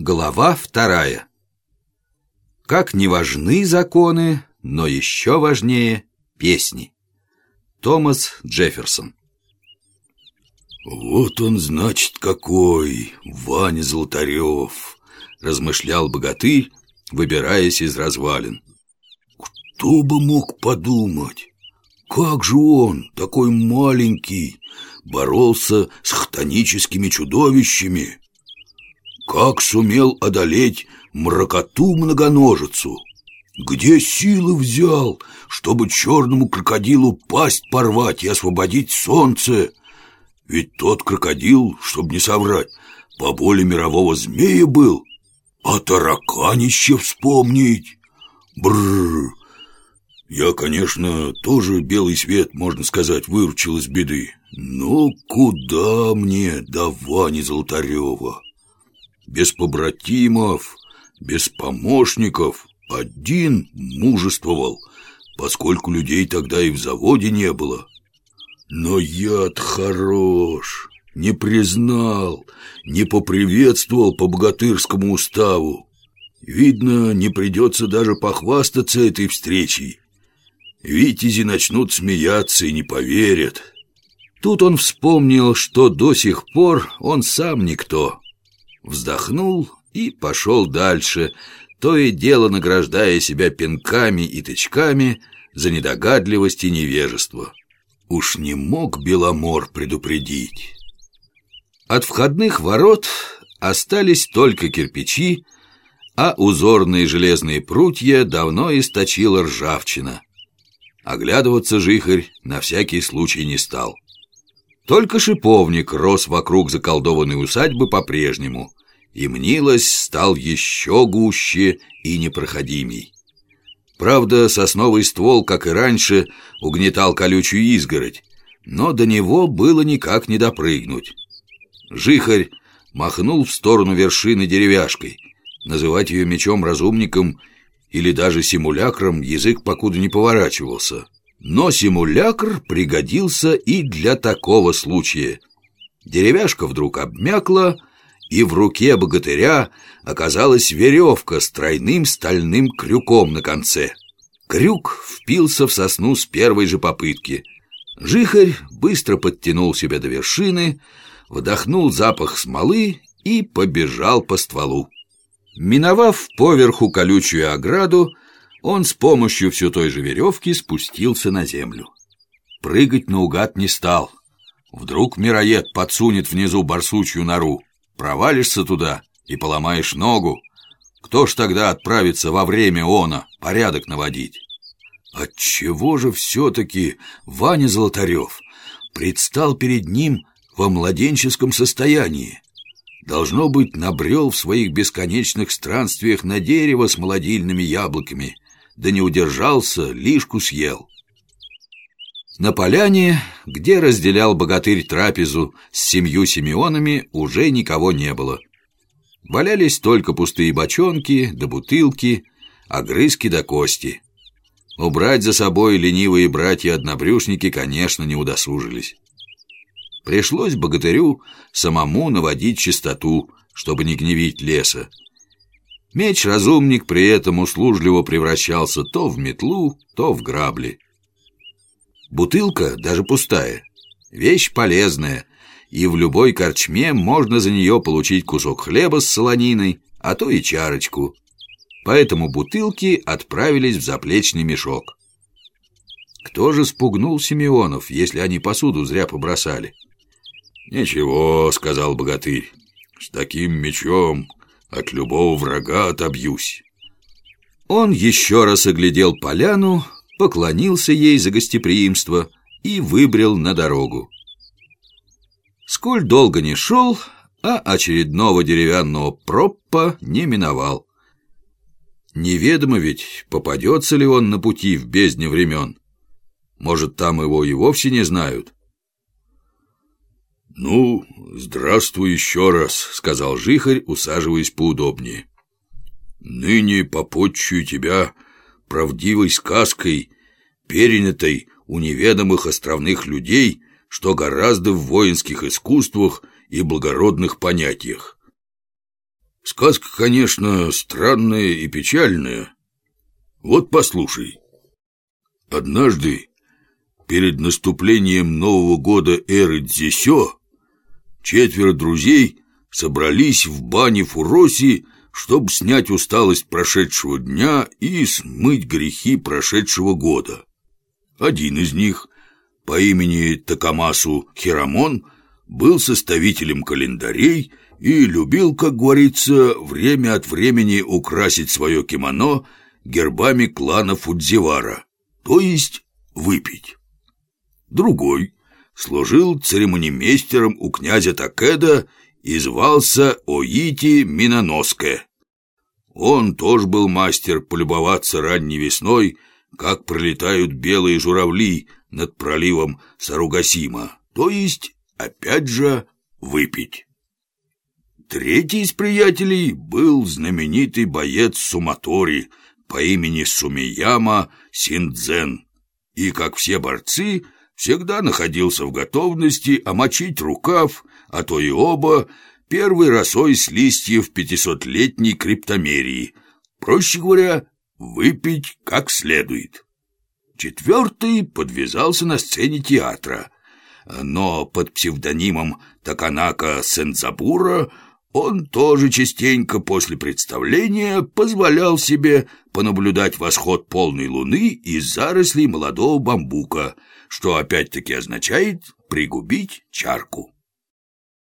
Глава вторая. Как не важны законы, но еще важнее песни. Томас Джефферсон. «Вот он, значит, какой, Ваня Золотарев!» — размышлял богатырь, выбираясь из развалин. «Кто бы мог подумать, как же он, такой маленький, боролся с хтоническими чудовищами?» Как сумел одолеть мракоту-многоножицу? Где силы взял, чтобы черному крокодилу пасть порвать и освободить солнце? Ведь тот крокодил, чтобы не соврать, по воле мирового змея был. А тараканище вспомнить. Бррр. Я, конечно, тоже белый свет, можно сказать, выручил из беды. Но куда мне до Вани Золотарева? Без побратимов, без помощников, один мужествовал, поскольку людей тогда и в заводе не было. Но яд хорош, не признал, не поприветствовал по богатырскому уставу. Видно, не придется даже похвастаться этой встречей. Витязи начнут смеяться и не поверят. Тут он вспомнил, что до сих пор он сам никто вздохнул и пошел дальше, то и дело награждая себя пинками и тычками за недогадливость и невежество. Уж не мог Беломор предупредить. От входных ворот остались только кирпичи, а узорные железные прутья давно источила ржавчина. Оглядываться жихарь на всякий случай не стал. Только шиповник рос вокруг заколдованной усадьбы по-прежнему, и мнилось стал еще гуще и непроходимей. Правда, сосновый ствол, как и раньше, угнетал колючую изгородь, но до него было никак не допрыгнуть. Жихарь махнул в сторону вершины деревяшкой. Называть ее мечом-разумником или даже симулякром язык покуда не поворачивался. Но симулякр пригодился и для такого случая. Деревяшка вдруг обмякла, и в руке богатыря оказалась веревка с тройным стальным крюком на конце. Крюк впился в сосну с первой же попытки. Жихарь быстро подтянул себя до вершины, вдохнул запах смолы и побежал по стволу. Миновав поверху колючую ограду, он с помощью все той же веревки спустился на землю. Прыгать наугад не стал. Вдруг мироед подсунет внизу барсучью нору. Провалишься туда и поломаешь ногу. Кто ж тогда отправится во время она порядок наводить? Отчего же все-таки Ваня Золотарев предстал перед ним во младенческом состоянии? Должно быть, набрел в своих бесконечных странствиях на дерево с молодильными яблоками — да не удержался, лишку съел. На поляне, где разделял богатырь трапезу с семью Симеонами, уже никого не было. Валялись только пустые бочонки да бутылки, огрызки да кости. Убрать за собой ленивые братья-однобрюшники, конечно, не удосужились. Пришлось богатырю самому наводить чистоту, чтобы не гневить леса, Меч-разумник при этом услужливо превращался то в метлу, то в грабли. Бутылка, даже пустая, вещь полезная, и в любой корчме можно за нее получить кусок хлеба с солониной, а то и чарочку. Поэтому бутылки отправились в заплечный мешок. Кто же спугнул Симеонов, если они посуду зря побросали? «Ничего», — сказал богатырь, — «с таким мечом от любого врага отобьюсь. Он еще раз оглядел поляну, поклонился ей за гостеприимство и выбрел на дорогу. Сколь долго не шел, а очередного деревянного проппа не миновал. Неведомо ведь, попадется ли он на пути в бездне времен. Может, там его и вовсе не знают. «Ну, здравствуй еще раз», — сказал Жихарь, усаживаясь поудобнее. «Ныне попотчую тебя правдивой сказкой, перенятой у неведомых островных людей, что гораздо в воинских искусствах и благородных понятиях. Сказка, конечно, странная и печальная. Вот послушай. Однажды, перед наступлением Нового года эры Дзесё, четверо друзей собрались в бане Фуроси, чтобы снять усталость прошедшего дня и смыть грехи прошедшего года. Один из них, по имени Такамасу Хирамон, был составителем календарей и любил, как говорится, время от времени украсить свое кимоно гербами клана Фудзивара, то есть выпить. Другой служил церемонимейстером у князя Такеда и звался Оити Миноноске. Он тоже был мастер полюбоваться ранней весной, как пролетают белые журавли над проливом Саругасима, то есть, опять же, выпить. Третий из приятелей был знаменитый боец Суматори по имени Сумияма Синдзен, и, как все борцы, всегда находился в готовности омочить рукав, а то и оба, первой росой с листьев пятисотлетней криптомерии, проще говоря, выпить как следует. Четвертый подвязался на сцене театра, но под псевдонимом Таканака Сензабура он тоже частенько после представления позволял себе понаблюдать восход полной луны из зарослей молодого бамбука, что опять-таки означает пригубить чарку.